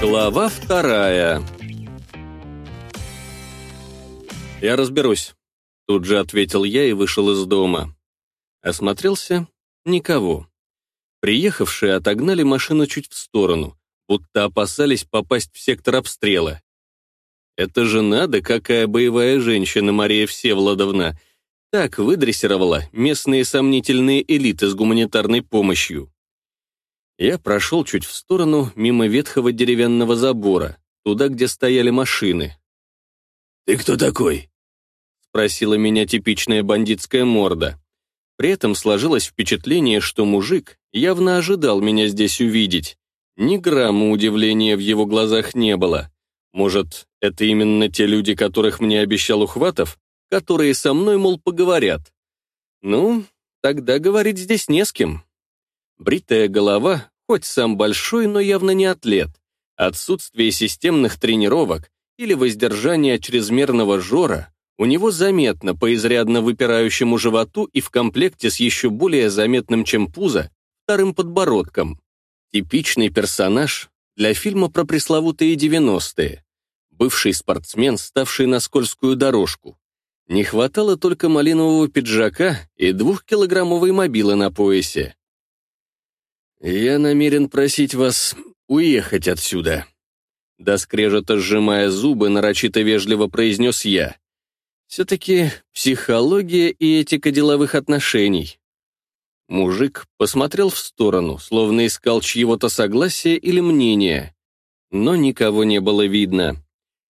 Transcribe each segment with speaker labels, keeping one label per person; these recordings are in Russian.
Speaker 1: Глава вторая «Я разберусь», — тут же ответил я и вышел из дома. Осмотрелся — никого. Приехавшие отогнали машину чуть в сторону, будто опасались попасть в сектор обстрела. Это же надо, какая боевая женщина Мария Всеволодовна. Так выдрессировала местные сомнительные элиты с гуманитарной помощью. Я прошел чуть в сторону, мимо ветхого деревянного забора, туда, где стояли машины.
Speaker 2: «Ты кто такой?»
Speaker 1: — спросила меня типичная бандитская морда. При этом сложилось впечатление, что мужик явно ожидал меня здесь увидеть. Ни грамма удивления в его глазах не было. Может, это именно те люди, которых мне обещал Ухватов, которые со мной, мол, поговорят? Ну, тогда говорить здесь не с кем. Бритая голова, хоть сам большой, но явно не атлет. Отсутствие системных тренировок или воздержание чрезмерного жора у него заметно по изрядно выпирающему животу и в комплекте с еще более заметным, чем пузо, вторым подбородком. Типичный персонаж для фильма про пресловутые 90-е. Бывший спортсмен, ставший на скользкую дорожку. Не хватало только малинового пиджака и двухкилограммовой мобилы на поясе. «Я намерен просить вас уехать отсюда», — до сжимая зубы, нарочито вежливо произнес я. «Все-таки психология и этика деловых отношений». Мужик посмотрел в сторону, словно искал чьего-то согласия или мнения. Но никого не было видно.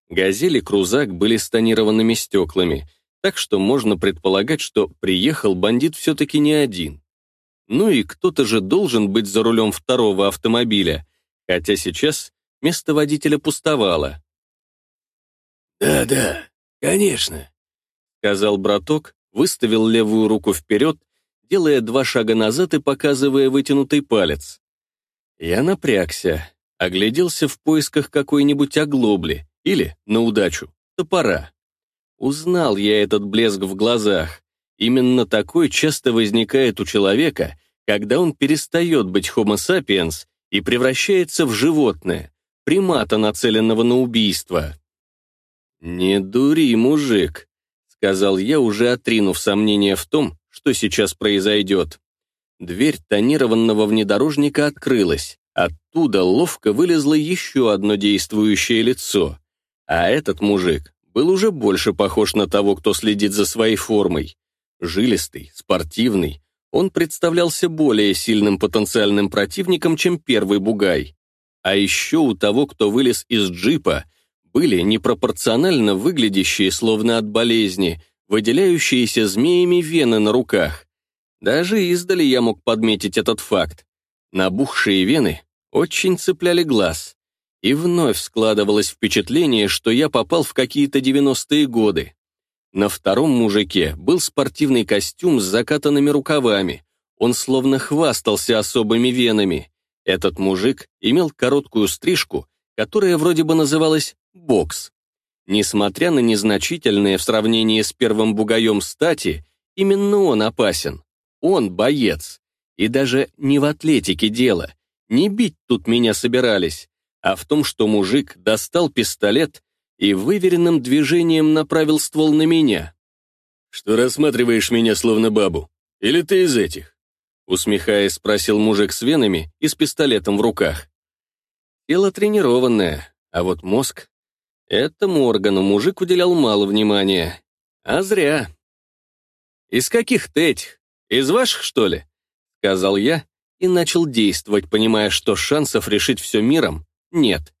Speaker 1: «Газель» и «Крузак» были с тонированными стеклами, так что можно предполагать, что приехал бандит все-таки не один. Ну и кто-то же должен быть за рулем второго автомобиля, хотя сейчас место водителя пустовало.
Speaker 2: «Да-да, конечно», —
Speaker 1: сказал браток, выставил левую руку вперед, делая два шага назад и показывая вытянутый палец. Я напрягся, огляделся в поисках какой-нибудь оглобли или, на удачу, топора. Узнал я этот блеск в глазах. Именно такой часто возникает у человека, когда он перестает быть Homo sapiens и превращается в животное, примата, нацеленного на убийство. «Не дури, мужик», — сказал я, уже отринув сомнения в том, что сейчас произойдет. Дверь тонированного внедорожника открылась. Оттуда ловко вылезло еще одно действующее лицо. А этот мужик был уже больше похож на того, кто следит за своей формой. Жилистый, спортивный, он представлялся более сильным потенциальным противником, чем первый бугай. А еще у того, кто вылез из джипа, были непропорционально выглядящие, словно от болезни, выделяющиеся змеями вены на руках. Даже издали я мог подметить этот факт. Набухшие вены очень цепляли глаз. И вновь складывалось впечатление, что я попал в какие-то 90-е годы. На втором мужике был спортивный костюм с закатанными рукавами. Он словно хвастался особыми венами. Этот мужик имел короткую стрижку, которая вроде бы называлась «бокс». Несмотря на незначительные в сравнении с первым бугаем стати, именно он опасен. Он боец. И даже не в атлетике дело. Не бить тут меня собирались, а в том, что мужик достал пистолет и выверенным движением направил ствол на меня.
Speaker 2: «Что рассматриваешь меня словно бабу? Или ты из этих?»
Speaker 1: Усмехаясь, спросил мужик с венами и с пистолетом в руках. Тело тренированное, а вот мозг... Этому органу мужик уделял мало внимания. А зря. «Из каких ты этих? Из ваших, что ли?» Сказал я и начал действовать, понимая, что шансов решить все миром нет.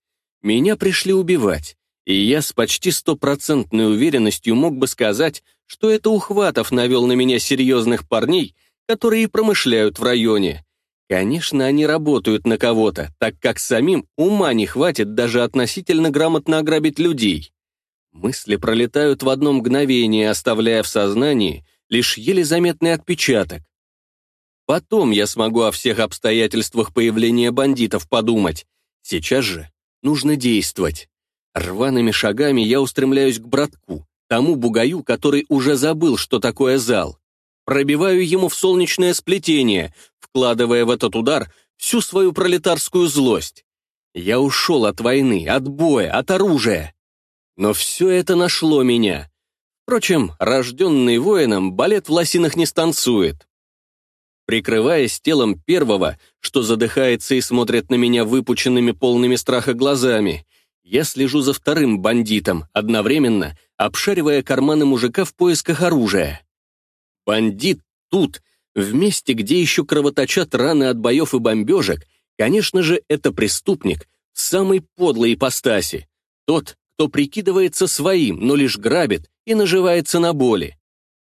Speaker 1: Меня пришли убивать, и я с почти стопроцентной уверенностью мог бы сказать, что это Ухватов навел на меня серьезных парней, которые промышляют в районе. Конечно, они работают на кого-то, так как самим ума не хватит даже относительно грамотно ограбить людей. Мысли пролетают в одно мгновение, оставляя в сознании лишь еле заметный отпечаток. Потом я смогу о всех обстоятельствах появления бандитов подумать. Сейчас же нужно действовать. Рваными шагами я устремляюсь к братку, тому бугаю, который уже забыл, что такое зал. Пробиваю ему в солнечное сплетение, вкладывая в этот удар всю свою пролетарскую злость. Я ушел от войны, от боя, от оружия. Но все это нашло меня. Впрочем, рожденный воином, балет в лосинах не станцует. Прикрываясь телом первого, что задыхается и смотрит на меня выпученными полными страха глазами, я слежу за вторым бандитом, одновременно обшаривая карманы мужика в поисках оружия. Бандит тут, в месте, где еще кровоточат раны от боев и бомбежек, конечно же, это преступник самой подлой ипостаси. Тот, кто прикидывается своим, но лишь грабит и наживается на боли.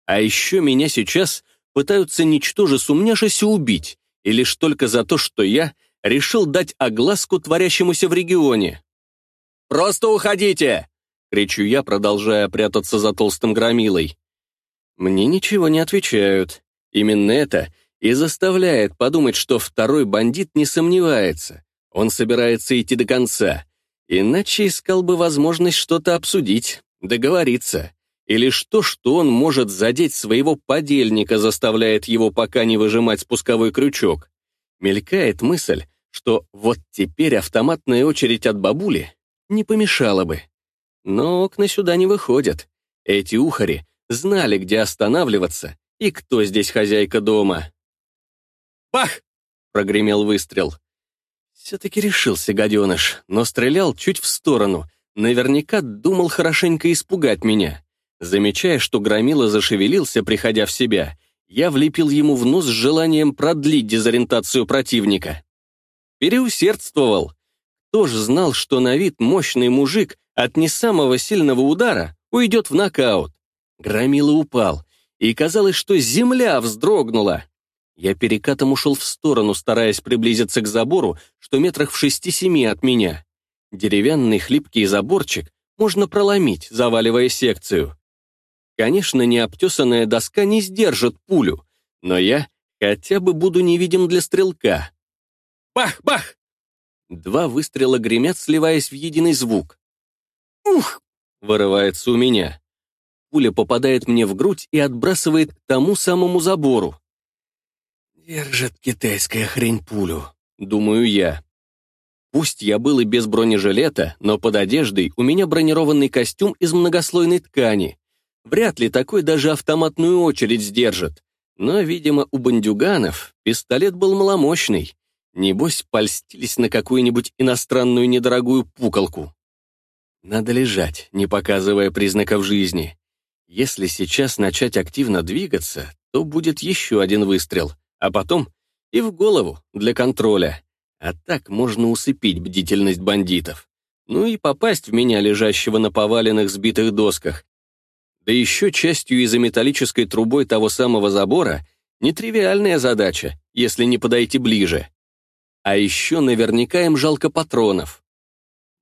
Speaker 1: А еще меня сейчас пытаются ничтоже сумняшися убить, и лишь только за то, что я решил дать огласку творящемуся в регионе. «Просто уходите!» — кричу я, продолжая прятаться за толстым громилой. Мне ничего не отвечают. Именно это и заставляет подумать, что второй бандит не сомневается. Он собирается идти до конца. Иначе искал бы возможность что-то обсудить, договориться. И лишь то, что он может задеть своего подельника, заставляет его пока не выжимать спусковой крючок. Мелькает мысль, что вот теперь автоматная очередь от бабули не помешала бы. Но окна сюда не выходят. Эти ухари знали, где останавливаться и кто здесь хозяйка дома. «Бах!» — прогремел выстрел. Все-таки решился гаденыш, но стрелял чуть в сторону. Наверняка думал хорошенько испугать меня. Замечая, что Громила зашевелился, приходя в себя, я влепил ему в нос с желанием продлить дезориентацию противника. Переусердствовал. Тоже знал, что на вид мощный мужик от не самого сильного удара уйдет в нокаут. Громила упал, и казалось, что земля вздрогнула. Я перекатом ушел в сторону, стараясь приблизиться к забору, что метрах в шести-семи от меня. Деревянный хлипкий заборчик можно проломить, заваливая секцию. Конечно, необтесанная доска не сдержит пулю, но я хотя бы буду невидим для стрелка. Бах-бах! Два выстрела гремят, сливаясь в единый звук. «Ух!» — вырывается у меня пуля попадает мне в грудь и отбрасывает к тому самому забору. «Держит китайская хрень пулю», — думаю я. Пусть я был и без бронежилета, но под одеждой у меня бронированный костюм из многослойной ткани. Вряд ли такой даже автоматную очередь сдержит. Но, видимо, у бандюганов пистолет был маломощный. Небось, польстились на какую-нибудь иностранную недорогую пуколку. Надо лежать, не показывая признаков жизни. Если сейчас начать активно двигаться, то будет еще один выстрел, а потом и в голову для контроля. А так можно усыпить бдительность бандитов. Ну и попасть в меня, лежащего на поваленных сбитых досках. Да еще частью из-за металлической трубой того самого забора нетривиальная задача, если не подойти ближе. А еще наверняка им жалко патронов.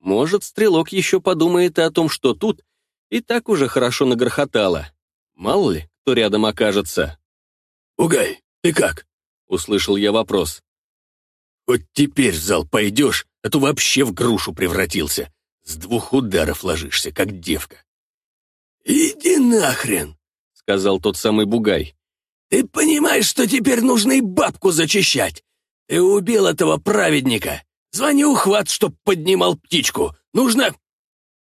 Speaker 1: Может, стрелок еще подумает и о том, что тут и так уже хорошо нагрохотало. Мало ли, кто рядом окажется.
Speaker 2: «Угай, ты как?»
Speaker 1: — услышал я вопрос.
Speaker 2: «Хоть теперь в зал пойдешь, а то вообще в грушу превратился. С двух ударов ложишься, как девка».
Speaker 3: «Иди нахрен!» — сказал тот самый бугай. «Ты понимаешь, что теперь нужно и бабку зачищать? Ты убил этого праведника. Звони ухват, чтоб поднимал птичку. Нужно...»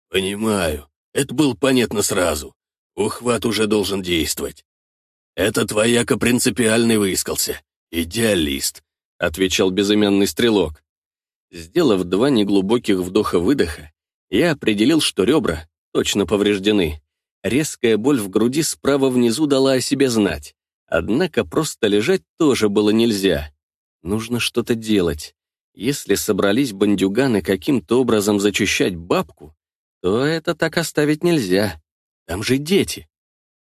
Speaker 2: «Понимаю. Это было понятно сразу. Ухват уже должен действовать. Этот вояка принципиальный выискался. Идеалист», — отвечал безымянный стрелок.
Speaker 1: Сделав два неглубоких вдоха-выдоха, я определил, что ребра точно повреждены. Резкая боль в груди справа внизу дала о себе знать. Однако просто лежать тоже было нельзя. Нужно что-то делать. Если собрались бандюганы каким-то образом зачищать бабку, то это так оставить нельзя. Там же дети.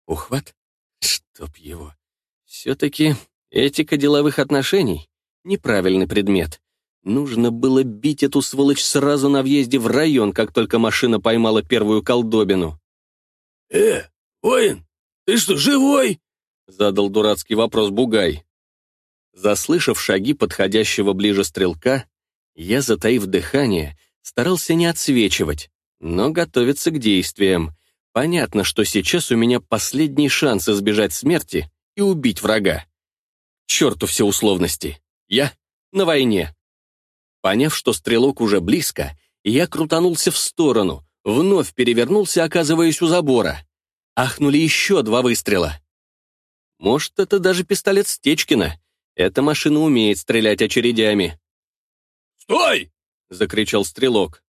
Speaker 1: Ухват? Чтоб его. Все-таки этика деловых отношений — неправильный предмет. Нужно было бить эту сволочь сразу на въезде в район, как только машина поймала первую колдобину.
Speaker 3: «Э, воин, ты что, живой?»
Speaker 1: — задал дурацкий вопрос Бугай. Заслышав шаги подходящего ближе стрелка, я, затаив дыхание, старался не отсвечивать, но готовиться к действиям. Понятно, что сейчас у меня последний шанс избежать смерти и убить врага. Черту все условности. Я на войне. Поняв, что стрелок уже близко, я крутанулся в сторону, вновь перевернулся, оказываясь у забора. Ахнули еще два выстрела. Может, это даже пистолет Стечкина. Эта машина умеет стрелять очередями.
Speaker 3: «Стой!»
Speaker 1: — закричал стрелок.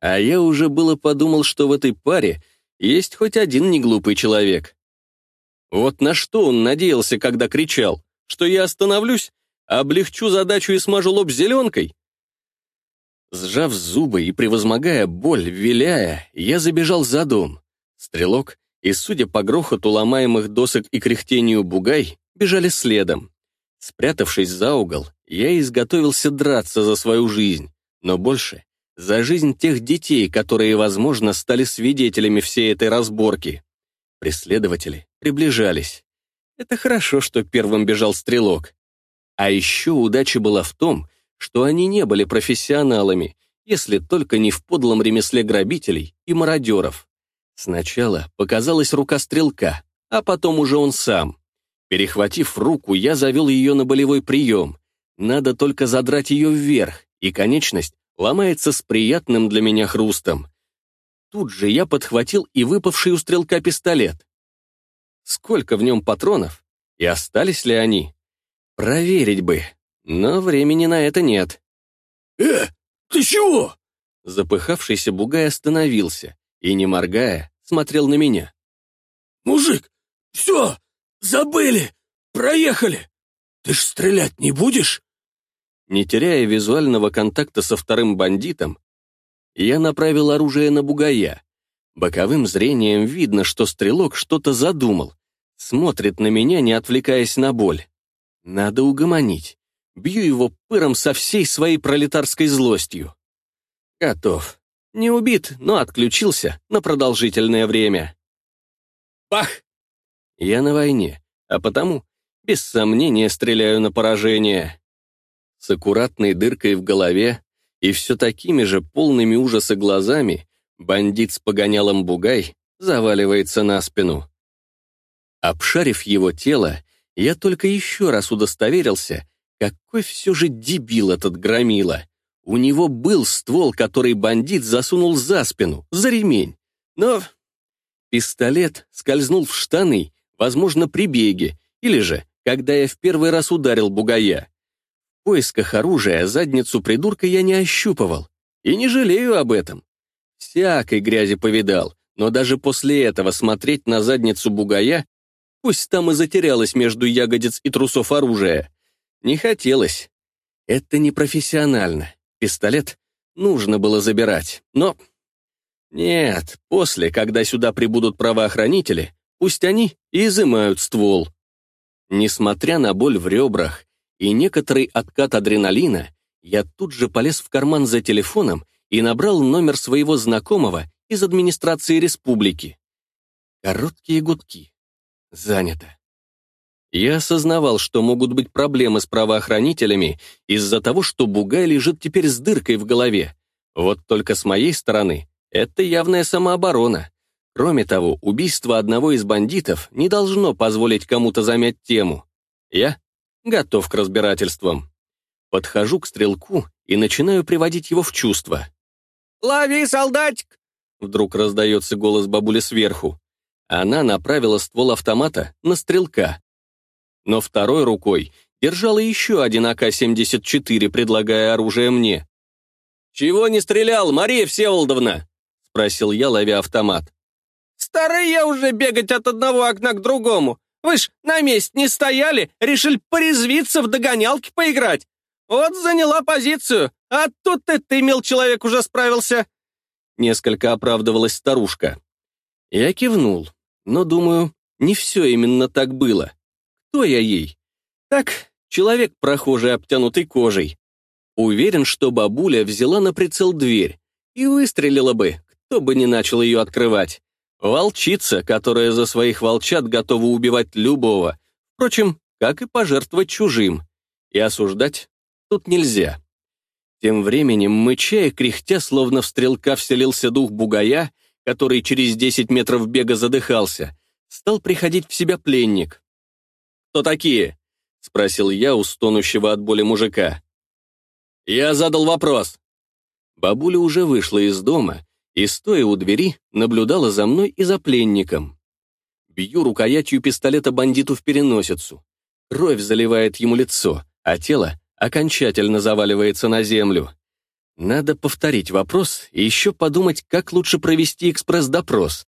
Speaker 1: А я уже было подумал, что в этой паре есть хоть один неглупый человек. Вот на что он надеялся, когда кричал, что я остановлюсь, облегчу задачу и смажу лоб зеленкой? Сжав зубы и превозмогая боль, виляя, я забежал за дом. Стрелок и, судя по грохоту ломаемых досок и кряхтению бугай, бежали следом. Спрятавшись за угол, я изготовился драться за свою жизнь, но больше за жизнь тех детей, которые, возможно, стали свидетелями всей этой разборки. Преследователи приближались. Это хорошо, что первым бежал стрелок. А еще удача была в том, что они не были профессионалами, если только не в подлом ремесле грабителей и мародеров. Сначала показалась рука стрелка, а потом уже он сам. Перехватив руку, я завел ее на болевой прием. Надо только задрать ее вверх, и конечность ломается с приятным для меня хрустом. Тут же я подхватил и выпавший у стрелка пистолет. Сколько в нем патронов? И остались ли они? Проверить бы, но времени на это нет.
Speaker 3: «Э, ты чего?»
Speaker 1: Запыхавшийся бугай остановился и, не моргая, смотрел на меня.
Speaker 3: «Мужик, все, забыли, проехали. Ты ж стрелять не будешь?»
Speaker 1: Не теряя визуального контакта со вторым бандитом, я направил оружие на бугая. Боковым зрением видно, что стрелок что-то задумал. Смотрит на меня, не отвлекаясь на боль. Надо угомонить. Бью его пыром со всей своей пролетарской злостью. Готов. Не убит, но отключился на продолжительное время. Бах! Я на войне, а потому, без сомнения, стреляю на поражение с аккуратной дыркой в голове и все такими же полными ужаса глазами, бандит с погонялом бугай заваливается на спину. Обшарив его тело, я только еще раз удостоверился, какой все же дебил этот громила. У него был ствол, который бандит засунул за спину, за ремень. Но пистолет скользнул в штаны, возможно, при беге, или же, когда я в первый раз ударил бугая поисках оружия задницу придурка я не ощупывал. И не жалею об этом. Всякой грязи повидал, но даже после этого смотреть на задницу бугая, пусть там и затерялась между ягодиц и трусов оружия, не хотелось. Это непрофессионально. Пистолет нужно было забирать, но... Нет, после, когда сюда прибудут правоохранители, пусть они и изымают ствол. Несмотря на боль в ребрах и некоторый откат адреналина, я тут же полез в карман за телефоном и набрал номер своего знакомого из администрации республики. Короткие гудки. Занято. Я осознавал, что могут быть проблемы с правоохранителями из-за того, что Бугай лежит теперь с дыркой в голове. Вот только с моей стороны это явная самооборона. Кроме того, убийство одного из бандитов не должно позволить кому-то замять тему. Я готов к разбирательствам. Подхожу к стрелку и начинаю приводить его в чувство.
Speaker 3: «Лови, солдатик!»
Speaker 1: Вдруг раздается голос бабули сверху. Она направила ствол автомата на стрелка. Но второй рукой держала еще один АК-74, предлагая оружие мне. «Чего не стрелял, Мария Всеволодовна?» — спросил я, ловя автомат.
Speaker 3: «Старый я уже бегать от одного окна к другому. Вы ж на месте не стояли, решили порезвиться в догонялки поиграть. Вот заняла позицию, а тут ты, ты, мил человек, уже справился».
Speaker 1: Несколько оправдывалась старушка. Я кивнул, но, думаю, не все именно так было. Кто я ей? Так, человек, прохожий, обтянутый кожей. Уверен, что бабуля взяла на прицел дверь и выстрелила бы, кто бы не начал ее открывать. Волчица, которая за своих волчат готова убивать любого, впрочем, как и пожертвовать чужим. И осуждать тут нельзя. Тем временем, мыча и кряхтя, словно в стрелка вселился дух бугая, который через 10 метров бега задыхался, стал приходить в себя пленник. «Кто такие?» — спросил я у стонущего от боли мужика. Я задал вопрос. Бабуля уже вышла из дома и, стоя у двери, наблюдала за мной и за пленником. Бью рукоятью пистолета бандиту в переносицу. Кровь заливает ему лицо, а тело окончательно заваливается на землю. Надо повторить вопрос и еще подумать, как лучше провести экспресс-допрос.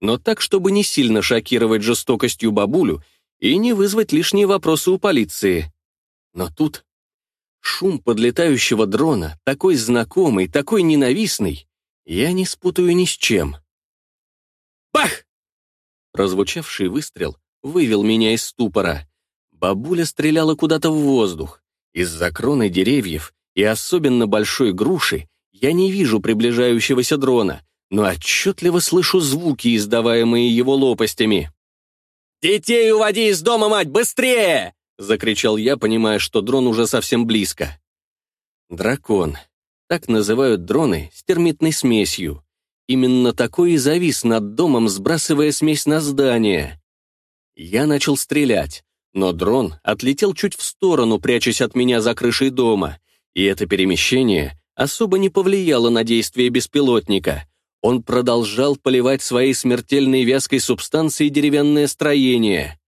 Speaker 1: Но так, чтобы не сильно шокировать жестокостью бабулю и не вызвать лишние вопросы у полиции. Но тут шум подлетающего дрона, такой знакомый, такой ненавистный, я не спутаю ни с чем. Бах! Прозвучавший выстрел вывел меня из ступора. Бабуля стреляла куда-то в воздух. Из-за кроны деревьев и особенно большой груши я не вижу приближающегося дрона, но отчетливо слышу звуки, издаваемые его лопастями. «Детей уводи из дома, мать, быстрее!» — закричал я, понимая, что дрон уже совсем близко. Дракон. Так называют дроны с термитной смесью. Именно такой и завис над домом, сбрасывая смесь на здание. Я начал стрелять, но дрон отлетел чуть в сторону, прячась от меня за крышей дома, и это перемещение особо не повлияло на действие беспилотника. Он продолжал поливать своей смертельной вязкой субстанцией деревянное строение.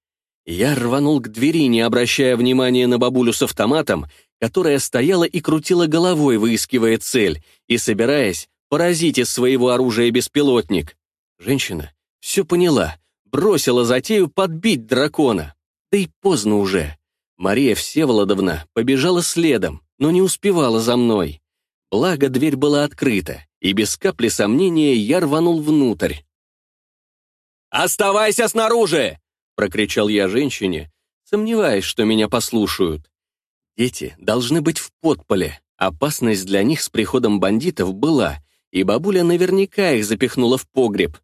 Speaker 1: Я рванул к двери, не обращая внимания на бабулю с автоматом, которая стояла и крутила головой, выискивая цель, и собираясь поразить из своего оружия беспилотник. Женщина все поняла, бросила затею подбить дракона. Да и поздно уже. Мария Всеволодовна побежала следом, но не успевала за мной. Благо, дверь была открыта, и без капли сомнения я рванул внутрь. «Оставайся снаружи!» — прокричал я женщине, сомневаясь, что меня послушают. Дети должны быть в подполе. Опасность для них с приходом бандитов была, и бабуля наверняка их запихнула в погреб.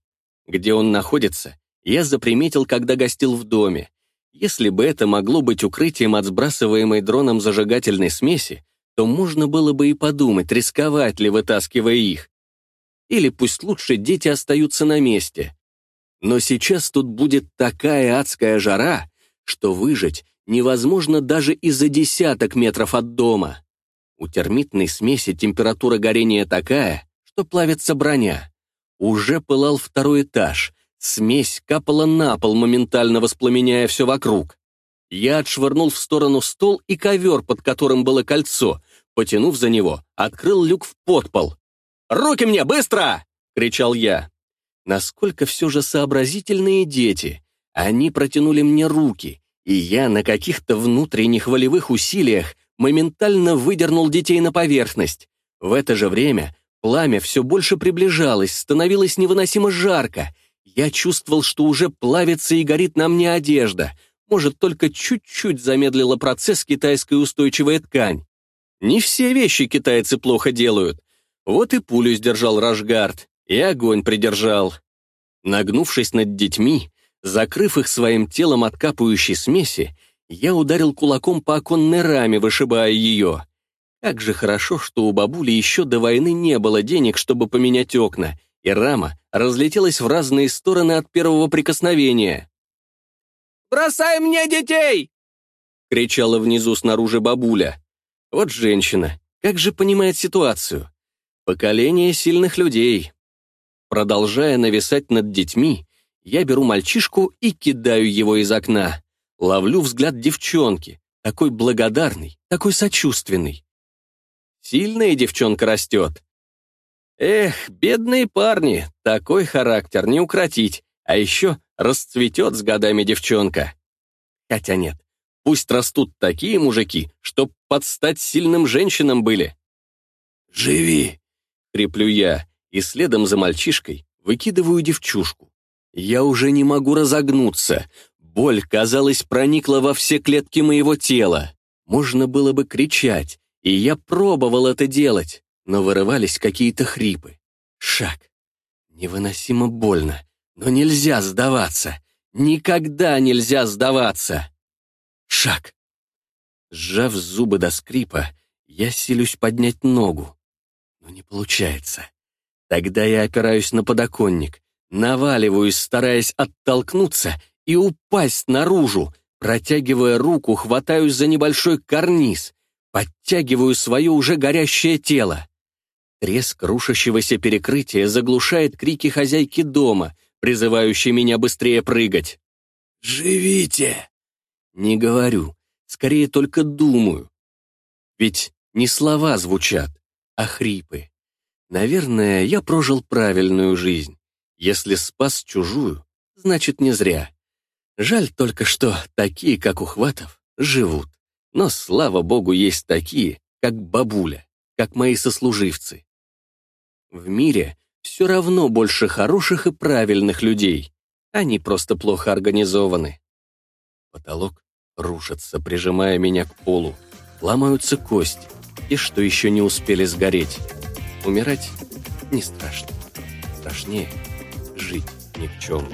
Speaker 1: Где он находится, я заприметил, когда гостил в доме, если бы это могло быть укрытием от сбрасываемой дроном зажигательной смеси, то можно было бы и подумать, рисковать ли, вытаскивая их. Или пусть лучше дети остаются на месте. Но сейчас тут будет такая адская жара, что выжить невозможно даже из за десяток метров от дома. У термитной смеси температура горения такая, что плавится броня. Уже пылал второй этаж, Смесь капала на пол, моментально воспламеняя все вокруг. Я отшвырнул в сторону стол и ковер, под которым было кольцо. Потянув за него, открыл люк в подпол. «Руки мне, быстро!» — кричал я. Насколько все же сообразительные дети. Они протянули мне руки, и я на каких-то внутренних волевых усилиях моментально выдернул детей на поверхность. В это же время пламя все больше приближалось, становилось невыносимо жарко, я чувствовал, что уже плавится и горит на мне одежда. Может, только чуть-чуть замедлила процесс китайская устойчивая ткань. Не все вещи китайцы плохо делают. Вот и пулю сдержал Рашгард, и огонь придержал. Нагнувшись над детьми, закрыв их своим телом от капающей смеси, я ударил кулаком по оконной раме, вышибая ее. Как же хорошо, что у бабули еще до войны не было денег, чтобы поменять окна, и рама разлетелась в разные стороны от первого прикосновения. «Бросай мне детей!» — кричала внизу снаружи бабуля. Вот женщина, как же понимает ситуацию? Поколение сильных людей. Продолжая нависать над детьми, я беру мальчишку и кидаю его из окна. Ловлю взгляд девчонки, такой благодарный, такой сочувственный. Сильная девчонка растет. Эх, бедные парни, такой характер не укротить, а еще расцветет с годами девчонка. Хотя нет, пусть растут такие мужики, чтоб подстать сильным женщинам были. «Живи!» — креплю я, и следом за мальчишкой выкидываю девчушку. Я уже не могу разогнуться. Боль, казалось, проникла во все клетки моего тела. Можно было бы кричать, и я пробовал это делать, но вырывались какие-то хрипы. Шаг. Невыносимо больно, но нельзя сдаваться. Никогда нельзя сдаваться. Шаг. Сжав зубы до скрипа, я силюсь поднять ногу. Но не получается. Тогда я опираюсь на подоконник, наваливаюсь, стараясь оттолкнуться и упасть наружу, протягивая руку, хватаюсь за небольшой карниз. подтягиваю свое уже горящее тело. Треск рушащегося перекрытия заглушает крики хозяйки дома, призывающие меня быстрее прыгать.
Speaker 3: «Живите!»
Speaker 1: Не говорю, скорее только думаю. Ведь не слова звучат, а хрипы. Наверное, я прожил правильную жизнь. Если спас чужую, значит, не зря. Жаль только, что такие, как Ухватов, живут. Но, слава богу, есть такие, как бабуля, как мои сослуживцы. В мире все равно больше хороших и правильных людей. Они просто плохо организованы. Потолок рушится, прижимая меня к полу. Ломаются кости, и что еще не успели сгореть. Умирать не страшно. Страшнее жить ни в чем.